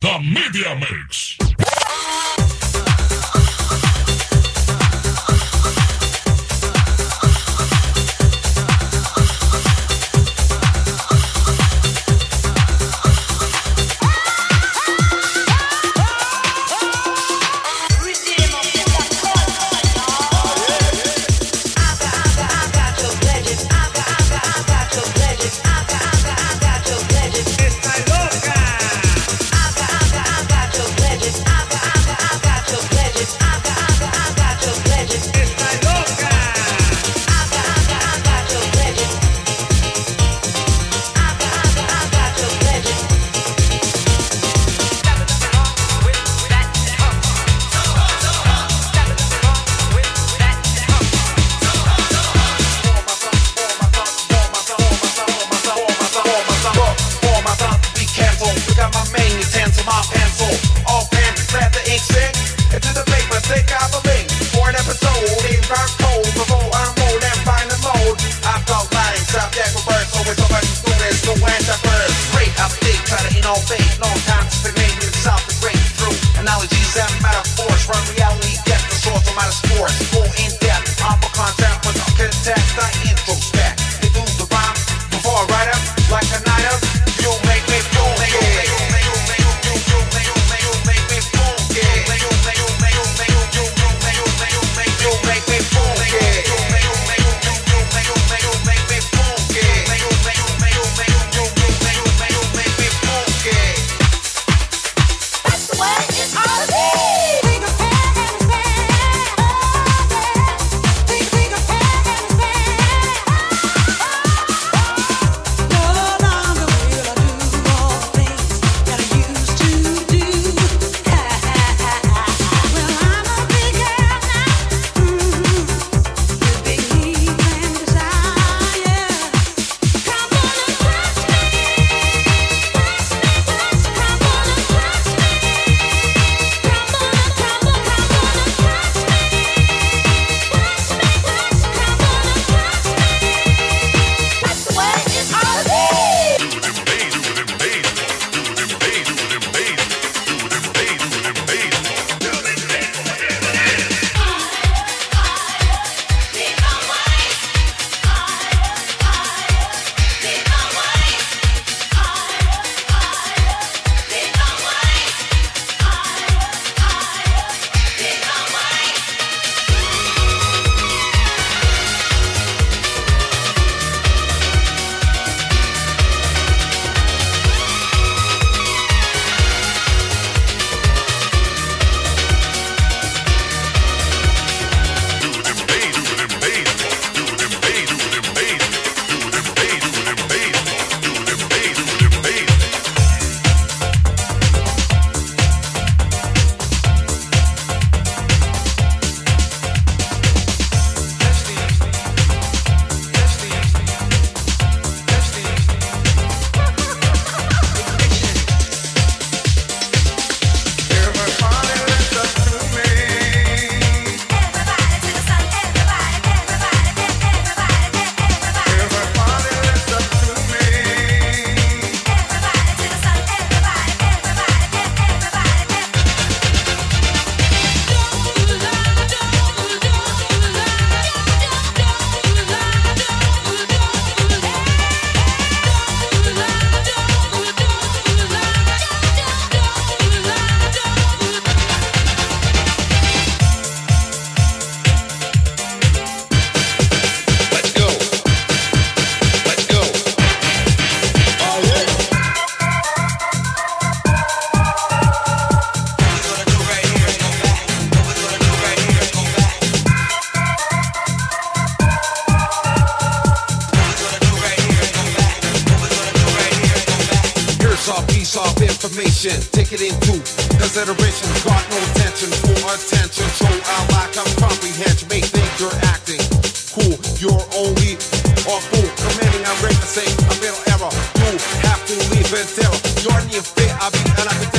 The Media Mix. in depth. I'm a contact, but the contact I intro. sharp information. Take it into consideration. Got no attention for attention. Show I lack of comprehension. May think you're acting cool. You're only a fool. Commanding, I'm ready to say a middle error. You have to leave in terror. You're in your fit. I'll be and I